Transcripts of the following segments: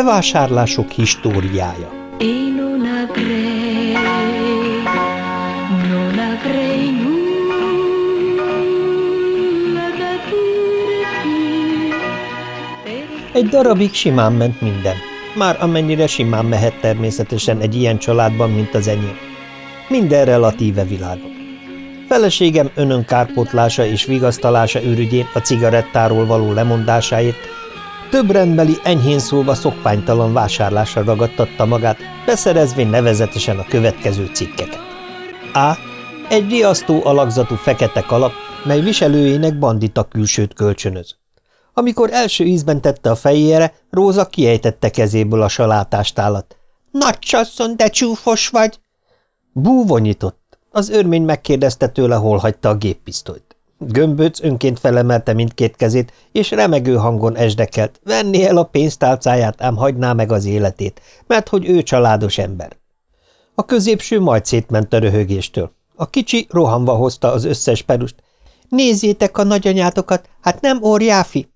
Bevásárlások históriája dirti. Per Egy darabig simán ment minden. Már amennyire simán mehet természetesen egy ilyen családban, mint az enyém. Minden relatíve világok. Feleségem önönkárpótlása és vigasztalása ürügyén a cigarettáról való lemondásáért több rendbeli, enyhén szólva szokványtalan vásárlásra ragadtatta magát, beszerezvén nevezetesen a következő cikkeket. A. Egy riasztó alakzatú fekete kalap, mely viselőjének bandita külsőt kölcsönöz. Amikor első ízben tette a fejére, Róza kiejtette kezéből a salátástálat. – Nagy csasszon, de csúfos vagy! Bú vonyított. Az örmény megkérdezte tőle, hol hagyta a géppisztolyt. Gömböc önként felemelte mindkét kezét, és remegő hangon esdekelt. Venni el a pénztálcáját, ám hagyná meg az életét, mert hogy ő családos ember. A középső majd szétment a röhögéstől. A kicsi rohanva hozta az összes perust. Nézzétek a nagyanyátokat, hát nem óriáfi!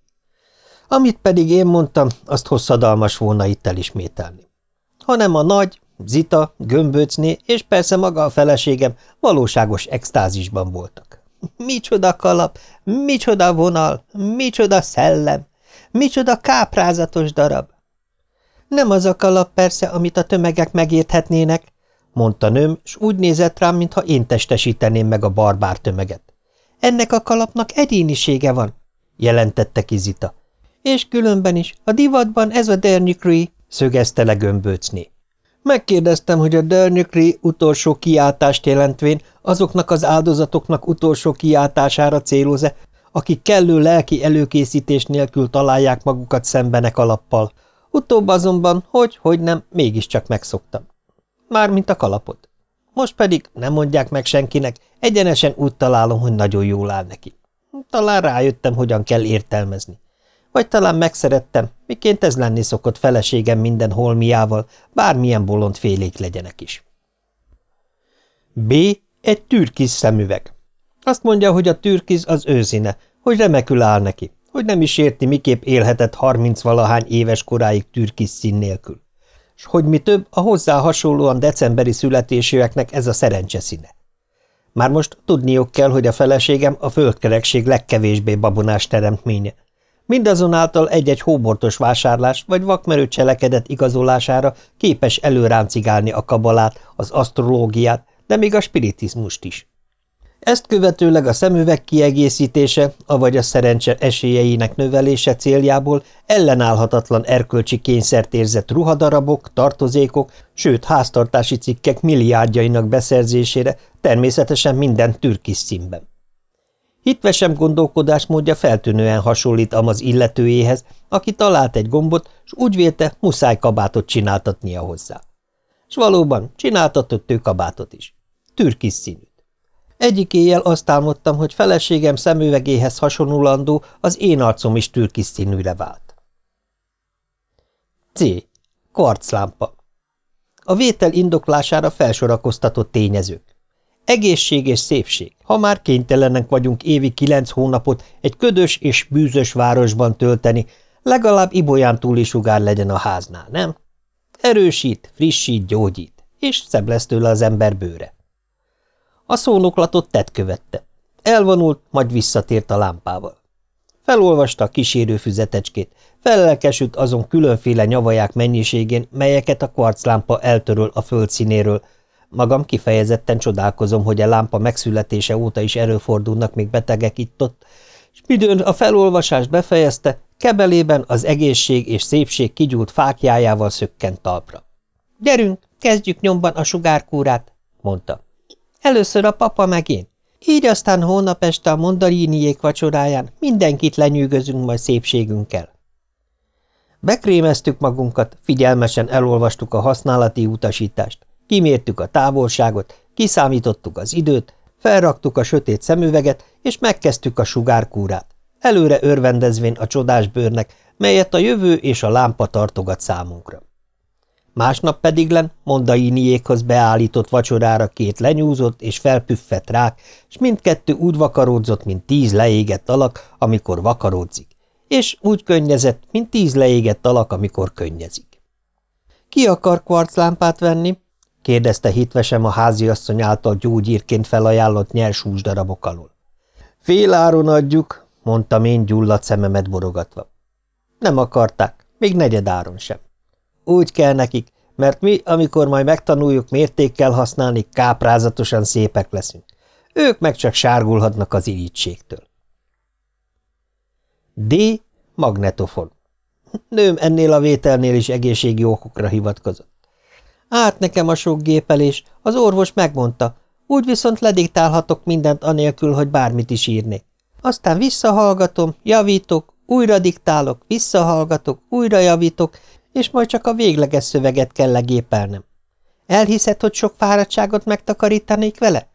Amit pedig én mondtam, azt hosszadalmas volna itt elismételni. Hanem a nagy, Zita, Gömböcné és persze maga a feleségem valóságos extázisban voltak. Micsoda kalap, micsoda vonal, micsoda szellem, micsoda káprázatos darab. Nem az a kalap persze, amit a tömegek megérthetnének, mondta nőm, s úgy nézett rám, mintha én testesíteném meg a barbár tömeget. Ennek a kalapnak egyénisége van, jelentette ki Zita. És különben is, a divatban ez a dernyükri, szögezte le gömböcné. Megkérdeztem, hogy a Dörnyökri utolsó kiáltást jelentvén azoknak az áldozatoknak utolsó kiáltására céloz-e, akik kellő lelki előkészítés nélkül találják magukat szembenek alappal. Utóbb azonban, hogy, hogy nem, mégiscsak megszoktam. Mármint a kalapot. Most pedig nem mondják meg senkinek, egyenesen úgy találom, hogy nagyon jól áll neki. Talán rájöttem, hogyan kell értelmezni. Vagy talán megszerettem, miként ez lenni szokott feleségem minden holmiával, bármilyen bolond félék legyenek is. B. Egy türkiz szemüveg. Azt mondja, hogy a türkiz az őszíne, hogy remekül áll neki, hogy nem is érti, miképp élhetett harmincvalahány éves koráig türkiz szín nélkül. S hogy mi több, a hozzá hasonlóan decemberi születésűeknek ez a szerencse színe. Már most tudniuk kell, hogy a feleségem a földkerekség legkevésbé babonás teremtménye, Mindazonáltal egy-egy hóbortos vásárlás vagy vakmerő cselekedet igazolására képes előráncigálni a kabalát, az asztrológiát, de még a spiritizmust is. Ezt követőleg a szemüveg kiegészítése, avagy a szerencse esélyeinek növelése céljából ellenállhatatlan erkölcsi kényszert érzett ruhadarabok, tartozékok, sőt háztartási cikkek milliárdjainak beszerzésére természetesen minden türkis színben. Hitvesem gondolkodásmódja feltűnően hasonlít az illetőjéhez, aki talált egy gombot, s úgy vélte, muszáj kabátot csináltatnia hozzá. S valóban csináltatott ő kabátot is. Türkis színűt. Egyik éjjel azt álmodtam, hogy feleségem szemüvegéhez hasonlulandó az én arcom is türkis színűre vált. C. Karclámpa A vétel indoklására felsorakoztatott tényezők. Egészség és szépség. Ha már kénytelenek vagyunk évi kilenc hónapot egy ködös és bűzös városban tölteni, legalább ibolyán túli sugár legyen a háznál, nem? Erősít, frissít, gyógyít, és szebb lesz tőle az ember bőre. A szónoklatot tett követte. Elvonult, majd visszatért a lámpával. Felolvasta a kísérő füzetecskét, fellelkesült azon különféle nyavaják mennyiségén, melyeket a kvarclámpa eltöröl a földszínéről, Magam kifejezetten csodálkozom, hogy a lámpa megszületése óta is előfordulnak még betegek itt-ott, és midőn a felolvasást befejezte, kebelében az egészség és szépség kigyúlt fákjájával szökkent talpra. – Gyerünk, kezdjük nyomban a sugárkúrát – mondta. – Először a papa meg én. Így aztán hónap este a mondaríniék vacsoráján mindenkit lenyűgözünk majd szépségünkkel. Bekrémeztük magunkat, figyelmesen elolvastuk a használati utasítást, Kimértük a távolságot, kiszámítottuk az időt, felraktuk a sötét szemüveget, és megkezdtük a sugárkúrát, előre örvendezvén a csodás bőrnek, melyet a jövő és a lámpa tartogat számunkra. Másnap pedig len Mondainiékhoz beállított vacsorára két lenyúzott és felpüffett rák, s mindkettő úgy vakaródzott, mint tíz leégett alak, amikor vakaródzik, és úgy könnyezett, mint tíz leégett alak, amikor könnyezik. – Ki akar kvarclámpát venni? – kérdezte hitvesem a háziasszony által gyógyírként felajánlott nyers húsdarabok alól. – Féláron adjuk – mondtam én gyulladt szememet borogatva. Nem akarták, még negyedáron sem. Úgy kell nekik, mert mi, amikor majd megtanuljuk mértékkel használni, káprázatosan szépek leszünk. Ők meg csak sárgulhatnak az irítségtől. D. Magnetofon. Nőm ennél a vételnél is egészségi okokra hivatkozott. Át nekem a sok gépelés, az orvos megmondta, úgy viszont lediktálhatok mindent anélkül, hogy bármit is írnék. Aztán visszahallgatom, javítok, újra diktálok, visszahallgatok, újra javítok, és majd csak a végleges szöveget kell legépelnem. Elhiszed, hogy sok fáradtságot megtakarítanék vele?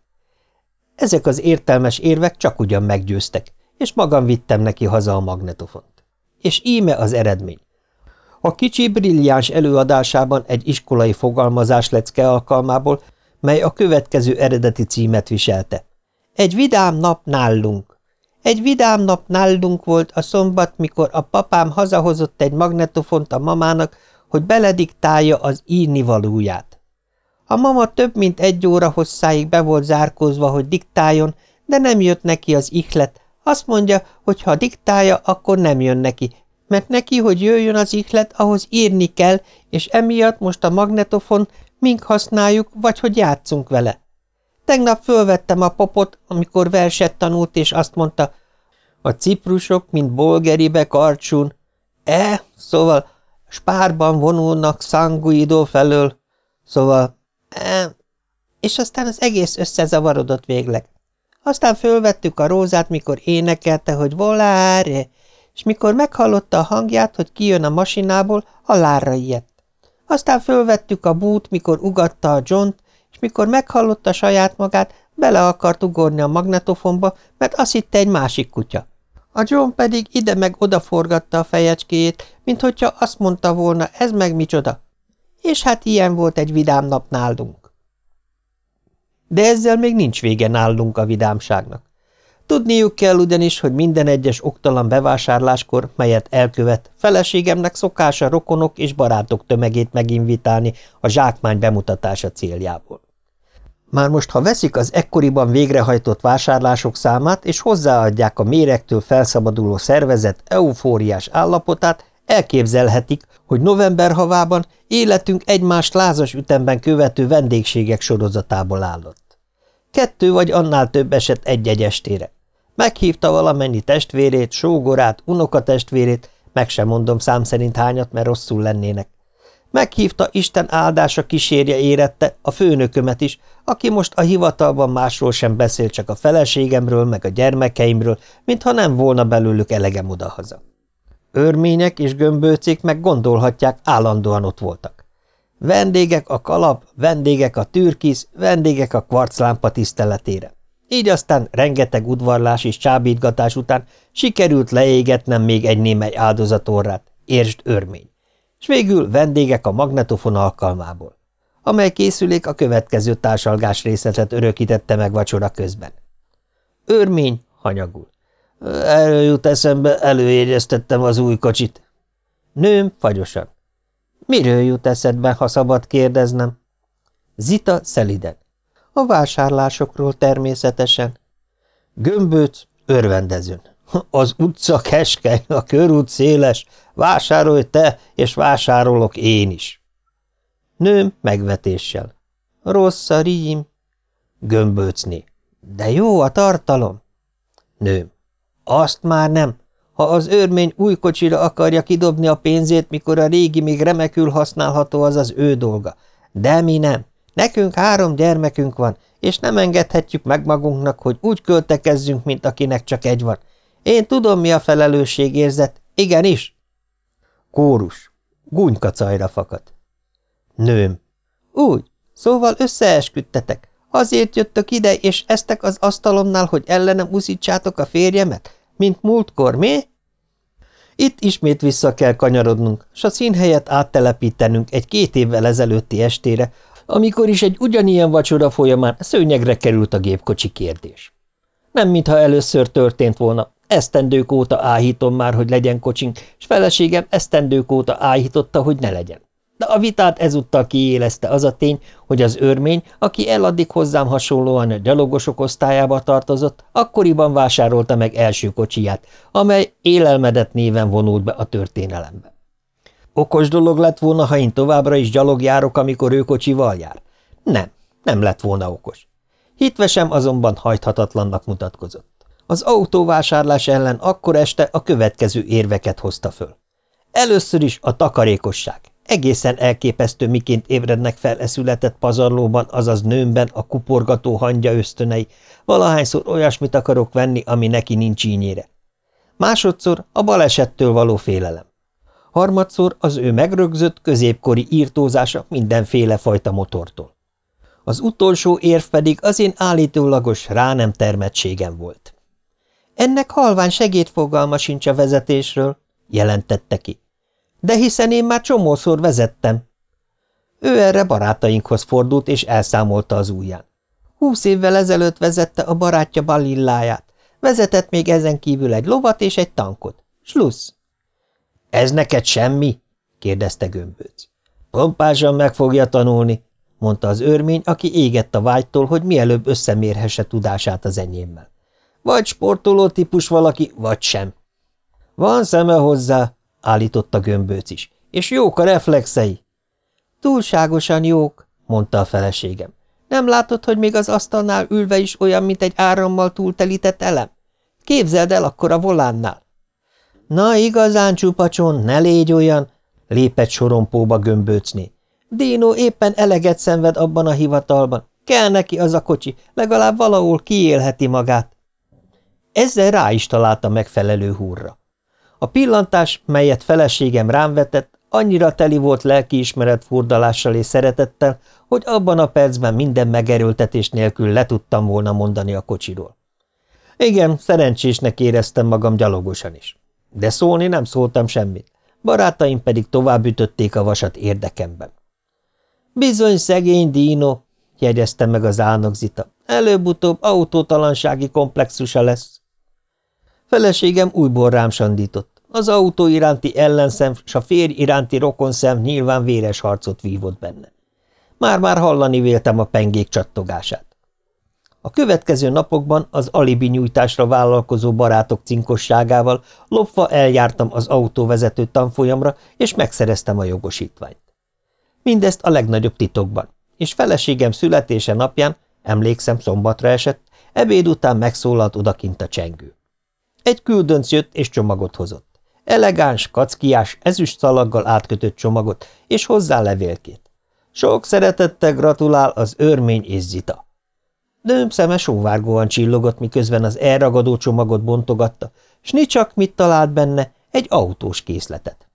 Ezek az értelmes érvek csak ugyan meggyőztek, és magam vittem neki haza a magnetofont. És íme az eredmény. A kicsi brilliáns előadásában egy iskolai fogalmazás lecke alkalmából, mely a következő eredeti címet viselte. Egy vidám nap nálunk. Egy vidám nap nálunk volt a szombat, mikor a papám hazahozott egy magnetofont a mamának, hogy belediktálja az írnivalóját. A mama több mint egy óra hosszáig be volt zárkózva, hogy diktáljon, de nem jött neki az ihlet. Azt mondja, hogy ha diktálja, akkor nem jön neki, mert neki, hogy jöjjön az ihlet, ahhoz írni kell, és emiatt most a magnetofon mink használjuk, vagy hogy játszunk vele. Tegnap fölvettem a popot, amikor verset tanult, és azt mondta, a ciprusok, mint bolgeribe karcsún, e, szóval spárban vonulnak Sanguido felől, szóval, e, és aztán az egész összezavarodott végleg. Aztán fölvettük a rózát, mikor énekelte, hogy voláre, és mikor meghallotta a hangját, hogy kijön a masinából, halálra ijedt. Aztán fölvettük a bút, mikor ugatta a john és mikor meghallotta saját magát, bele akart ugorni a magnetofonba, mert azt hitte egy másik kutya. A John pedig ide meg oda forgatta a fejecskéjét, mint hogyha azt mondta volna, ez meg micsoda. És hát ilyen volt egy vidám nap nálunk. De ezzel még nincs vége nálunk a vidámságnak. Tudniuk kell ugyanis, hogy minden egyes oktalan bevásárláskor, melyet elkövet, feleségemnek szokása rokonok és barátok tömegét meginvitálni a zsákmány bemutatása céljából. Már most, ha veszik az ekkoriban végrehajtott vásárlások számát, és hozzáadják a méregtől felszabaduló szervezet eufóriás állapotát, elképzelhetik, hogy november havában életünk egymást lázas ütemben követő vendégségek sorozatából állott. Kettő vagy annál több eset egy-egy estére. Meghívta valamennyi testvérét, sógorát, unokatestvérét, meg sem mondom szám szerint hányat, mert rosszul lennének. Meghívta Isten áldása kísérje érette a főnökömet is, aki most a hivatalban másról sem beszél, csak a feleségemről, meg a gyermekeimről, mintha nem volna belőlük elegem odahaza. Örmények és gömbőcék meg gondolhatják, állandóan ott voltak. Vendégek a kalap, vendégek a türkisz, vendégek a kvarclámpa tiszteletére. Így aztán rengeteg udvarlás és csábítgatás után sikerült leégetnem még egy némely áldozatorrát, értsd örmény és végül vendégek a magnetofon alkalmából, amely készülék a következő társalgás részletet örökítette meg vacsora közben. Örmény hanyagul. Erről jut eszembe, előjegyeztettem az új kocsit. Nőm fagyosan. Miről jut eszedbe, ha szabad kérdeznem? Zita szeliden. A vásárlásokról természetesen. Gömbőc örvendezőn. Az utca keskeny, a körút széles, vásárolj te, és vásárolok én is. Nőm megvetéssel. Rossz a rím. Gömböcni. De jó a tartalom. Nőm. Azt már nem. Ha az őrmény új kocsira akarja kidobni a pénzét, mikor a régi még remekül használható, az az ő dolga. De mi nem. Nekünk három gyermekünk van, és nem engedhetjük meg magunknak, hogy úgy költekezzünk, mint akinek csak egy van. Én tudom, mi a felelősségérzet. Igenis. Kórus. Gúnykacajra fakadt. Nőm. Úgy. Szóval összeesküdtetek. Azért jöttök ide, és eztek az asztalomnál, hogy ellenem uszítsátok a férjemet? Mint múltkor, mi? Itt ismét vissza kell kanyarodnunk, s a színhelyet áttelepítenünk egy két évvel ezelőtti estére, amikor is egy ugyanilyen vacsora folyamán szőnyegre került a gépkocsi kérdés. Nem mintha először történt volna, esztendők óta áhítom már, hogy legyen kocsink, és feleségem esztendők óta áhította, hogy ne legyen. De a vitát ezúttal kiélezte az a tény, hogy az örmény, aki eladdig hozzám hasonlóan a gyalogosok osztályába tartozott, akkoriban vásárolta meg első kocsiját, amely élelmedett néven vonult be a történelembe. Okos dolog lett volna, ha én továbbra is gyalog járok, amikor ő kocsival jár? Nem, nem lett volna okos. Hitvesem azonban hajthatatlannak mutatkozott. Az autóvásárlás ellen akkor este a következő érveket hozta föl. Először is a takarékosság. Egészen elképesztő, miként ébrednek fel e született pazarlóban, azaz nőmben a kuporgató hangya ösztönei, valahányszor olyasmit akarok venni, ami neki nincs ínyére. Másodszor a balesettől való félelem. Harmadszor az ő megrögzött, középkori írtózása mindenféle fajta motortól. Az utolsó érv pedig az én állítólagos rá nem termettségem volt. Ennek halvány segédfogalma sincs a vezetésről, jelentette ki. De hiszen én már csomószor vezettem. Ő erre barátainkhoz fordult, és elszámolta az ujján. Húsz évvel ezelőtt vezette a barátja balilláját. Vezetett még ezen kívül egy lovat és egy tankot. Slussz. – Ez neked semmi? – kérdezte Gömbőc. – Pompásan meg fogja tanulni – mondta az örmény, aki égett a vágytól, hogy mielőbb összemérhesse tudását az enyémmel. Vagy sportoló típus valaki, vagy sem. – Van szeme hozzá – állította Gömbőc is, – és jók a reflexei. – Túlságosan jók – mondta a feleségem. – Nem látod, hogy még az asztalnál ülve is olyan, mint egy árammal túltelített elem? Képzeld el akkor a volánnál. Na, igazán csupacson, ne légy olyan, lépett sorompóba gömbőcné. Dino éppen eleget szenved abban a hivatalban. Kell neki az a kocsi, legalább valahol kiélheti magát. Ezzel rá is találta megfelelő húrra. A pillantás, melyet feleségem rám vetett, annyira teli volt lelkiismeret furdalással és szeretettel, hogy abban a percben minden megerőltetés nélkül le tudtam volna mondani a kocsiról. Igen, szerencsésnek éreztem magam gyalogosan is. De szólni nem szóltam semmit, barátaim pedig tovább ütötték a vasat érdekemben. Bizony szegény Dino, jegyezte meg az álnokzita, előbb-utóbb autótalansági komplexusa lesz. Feleségem újból rám sandított. Az autó iránti ellenszem s a férj iránti rokonszem nyilván véres harcot vívott benne. Már-már hallani véltem a pengék csattogását. A következő napokban az alibi nyújtásra vállalkozó barátok cinkosságával lopva eljártam az autóvezető tanfolyamra, és megszereztem a jogosítványt. Mindezt a legnagyobb titokban, és feleségem születése napján, emlékszem szombatra esett, ebéd után megszólalt odakint a csengő. Egy küldönc jött és csomagot hozott. Elegáns, kackiás, ezüst szalaggal átkötött csomagot, és hozzá levélkét. Sok szeretettel gratulál az örmény és zita. Nőm szeme sóvárgóan csillogott, miközben az elragadó csomagot bontogatta, s csak mit talált benne, egy autós készletet.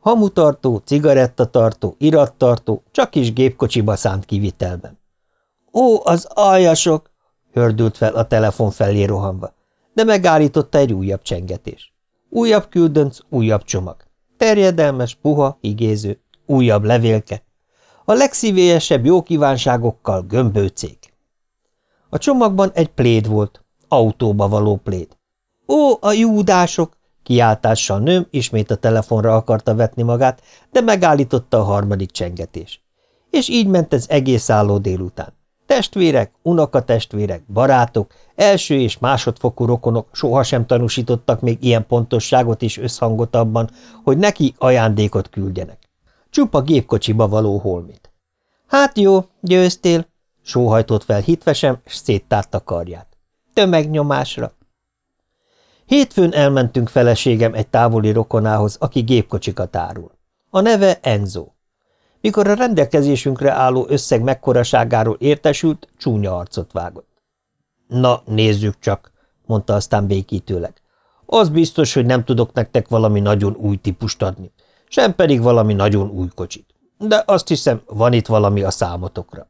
Hamutartó, cigarettatartó, irattartó, csak is gépkocsiba szánt kivitelben. Ó, az aljasok! hördült fel a telefon felé rohanva, de megállította egy újabb csengetés. Újabb küldönc, újabb csomag. Terjedelmes, puha, igéző, újabb levélke. A legszívélyesebb jó kívánságokkal gömbőcék. A csomagban egy pléd volt, autóba való pléd. Ó, a júdások! Kiáltással nőm ismét a telefonra akarta vetni magát, de megállította a harmadik csengetés. És így ment ez egész álló délután. Testvérek, unokatestvérek, barátok, első és másodfokú rokonok sohasem tanúsítottak még ilyen pontosságot és összhangot abban, hogy neki ajándékot küldjenek. Csupa gépkocsiba való holmit. Hát jó, győztél, Sóhajtott fel hitvesem, s széttárta karját. Tömegnyomásra. Hétfőn elmentünk feleségem egy távoli rokonához, aki gépkocsikat árul. A neve Enzo. Mikor a rendelkezésünkre álló összeg mekkoraságáról értesült, csúnya arcot vágott. Na, nézzük csak, mondta aztán békítőleg. Az biztos, hogy nem tudok nektek valami nagyon új típust adni, sem pedig valami nagyon új kocsit. De azt hiszem, van itt valami a számotokra.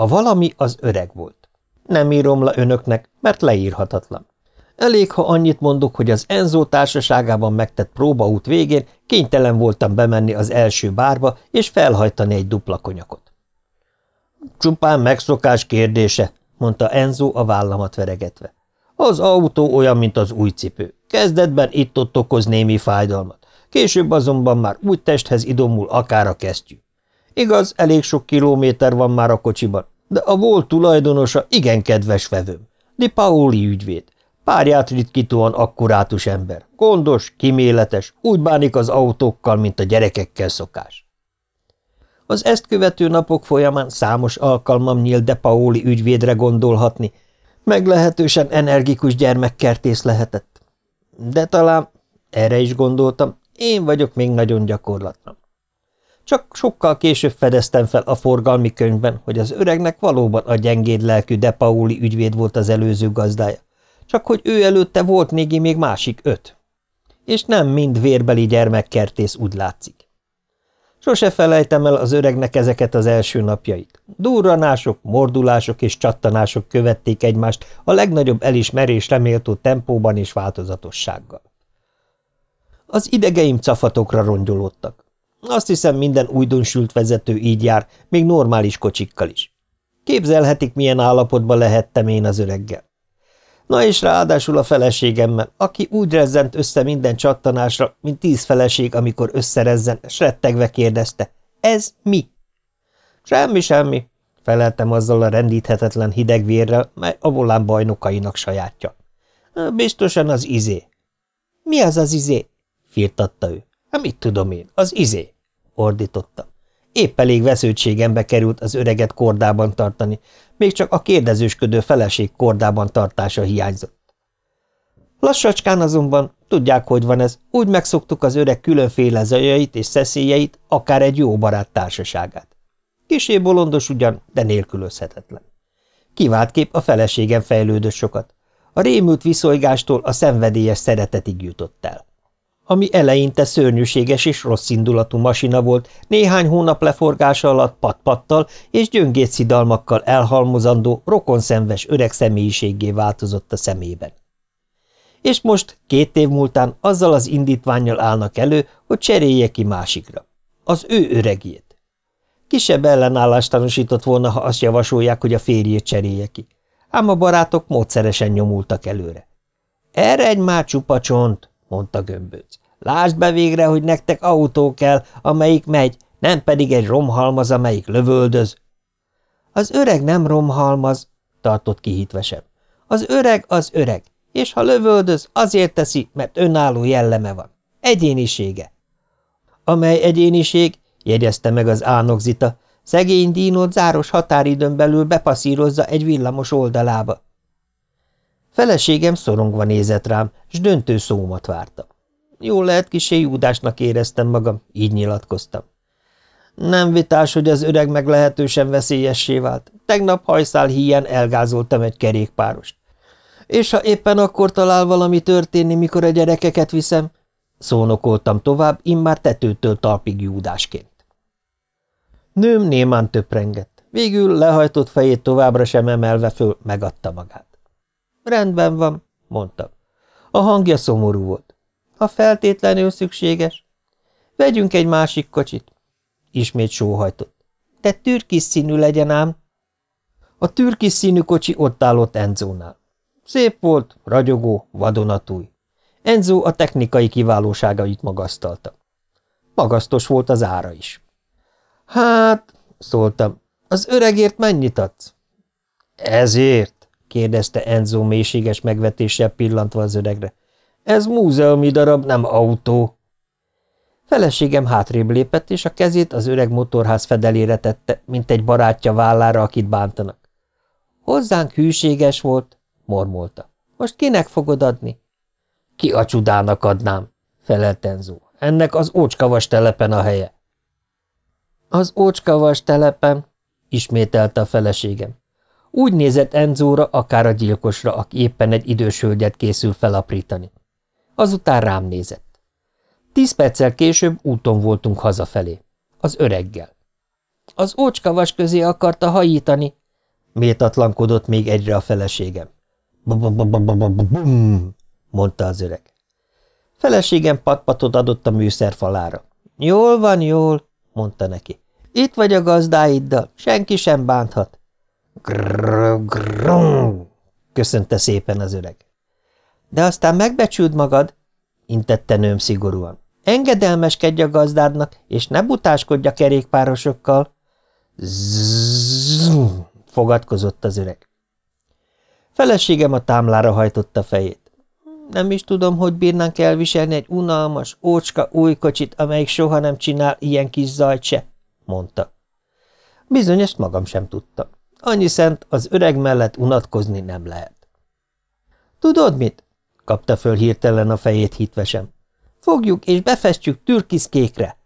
A valami az öreg volt. Nem írom le önöknek, mert leírhatatlan. Elég, ha annyit mondok, hogy az Enzo társaságában megtett próbaút végén kénytelen voltam bemenni az első bárba és felhajtani egy dupla konyakot. Csupán megszokás kérdése, mondta Enzo a vállamat veregetve. Az autó olyan, mint az új cipő. Kezdetben itt-ott okoz némi fájdalmat. Később azonban már úgy testhez idomul akár a kesztyű. Igaz, elég sok kilométer van már a kocsiban, de a volt tulajdonosa igen kedves vevőm. Di Paoli ügyvéd. Párját ritkítóan akkurátus ember. Gondos, kiméletes, úgy bánik az autókkal, mint a gyerekekkel szokás. Az ezt követő napok folyamán számos alkalmam nyílt De Paoli ügyvédre gondolhatni, meglehetősen energikus gyermekkertész lehetett. De talán, erre is gondoltam, én vagyok még nagyon gyakorlatlan. Csak sokkal később fedeztem fel a forgalmi könyvben, hogy az öregnek valóban a gyengéd lelkű De Pauli ügyvéd volt az előző gazdája, csak hogy ő előtte volt négi még másik öt. És nem mind vérbeli gyermekkertész úgy látszik. Sose felejtem el az öregnek ezeket az első napjait. Durranások, mordulások és csattanások követték egymást a legnagyobb elismerésre méltó tempóban és változatossággal. Az idegeim cafatokra rongyolódtak. Azt hiszem, minden újdonsült vezető így jár, még normális kocsikkal is. Képzelhetik, milyen állapotban lehettem én az öreggel. Na és ráadásul a feleségemmel, aki úgy rezzent össze minden csattanásra, mint tíz feleség, amikor összerezzen, s rettegve kérdezte, ez mi? Semmi, semmi, feleltem azzal a rendíthetetlen hideg vérrel, mely a volán bajnokainak sajátja. Biztosan az izé. Mi az az izé? firtatta ő. Hát mit tudom én, az izé, ordította. Épp elég vesződtségembe került az öreget kordában tartani, még csak a kérdezősködő feleség kordában tartása hiányzott. Lassacskán azonban, tudják, hogy van ez, úgy megszoktuk az öreg különféle zajait és szeszélyeit, akár egy jó barát társaságát. Kisé bolondos ugyan, de nélkülözhetetlen. Kivált kép a feleségem fejlődött sokat. A rémült viszonygástól a szenvedélyes szeretetig jutott el ami eleinte szörnyűséges és rossz indulatú masina volt, néhány hónap leforgása alatt patpattal és gyöngét szidalmakkal elhalmozandó, rokonszenves öreg személyiségé változott a szemében. És most, két év múltán azzal az indítványjal állnak elő, hogy cserélje ki másikra. Az ő öregjét. Kisebb ellenállást tanúsított volna, ha azt javasolják, hogy a férjét cserélje ki. Ám a barátok módszeresen nyomultak előre. – Erre egy már csupa csont! Mondta gömbőc. Lásd be végre, hogy nektek autó kell, amelyik megy, nem pedig egy romhalmaz, amelyik lövöldöz. Az öreg nem romhalmaz, tartott kihitvesem. Az öreg az öreg, és ha lövöldöz, azért teszi, mert önálló jelleme van. Egyénisége. Amely egyéniség, jegyezte meg az ánokzita, szegény dínót záros határidőn belül bepasszírozza egy villamos oldalába. Feleségem szorongva nézett rám, s döntő szómat várta. Jól lehet, kisé Júdásnak éreztem magam, így nyilatkoztam. Nem vitás, hogy az öreg meglehetősen veszélyessé vált. Tegnap hajszál híján elgázoltam egy kerékpárost. És ha éppen akkor talál valami történni, mikor a gyerekeket viszem, szónokoltam tovább, immár tetőtől talpig Júdásként. Nőm némán töprengett. Végül lehajtott fejét továbbra sem emelve föl, megadta magát. Rendben van, mondta. A hangja szomorú volt. Ha feltétlenül szükséges. Vegyünk egy másik kocsit. Ismét sóhajtott. De türkis színű legyen ám. A türkis színű kocsi ott állott Enzónál. Szép volt, ragyogó, vadonatúj. Enzo a technikai kiválóságait magasztalta. Magasztos volt az ára is. Hát, szóltam, az öregért mennyit adsz? Ezért? Kérdezte Enzo mélységes megvetéssel pillantva az öregre. Ez múzeumi darab, nem autó. Feleségem hátrébb lépett, és a kezét az öreg motorház fedelére tette, mint egy barátja vállára, akit bántanak. Hozzánk hűséges volt, mormolta. Most kinek fogod adni? Ki a csudának adnám, felelt Enzo. Ennek az ócskavas telepen a helye. Az ócskavas telepen, ismételte a feleségem. Úgy nézett Enzóra, akár a gyilkosra, aki éppen egy idős hölgyet készül felaprítani. Azután rám nézett. Tíz perccel később úton voltunk hazafelé. Az öreggel. Az ócskavas közé akarta hajítani, méltatlankodott még egyre a feleségem. Bum, mondta az öreg. Feleségem patpatot adott a műszerfalára. Jól van, jól, mondta neki. Itt vagy a gazdáiddal, senki sem bánthat. Grrr, grrr, köszönte szépen az öreg. De aztán megbecsüld magad, intette nőm szigorúan. Engedelmeskedj a gazdádnak, és ne butáskodj a kerékpárosokkal. Zzz, fogadkozott az öreg. Feleségem a támlára hajtotta fejét. Nem is tudom, hogy bírnánk elviselni egy unalmas, ócska új kocsit, amelyik soha nem csinál ilyen kis mondta. Bizony, ezt magam sem tudtam. Annyi szent, az öreg mellett unatkozni nem lehet. Tudod mit? kapta föl hirtelen a fejét hitvesen. Fogjuk és befestjük türkiszkékre.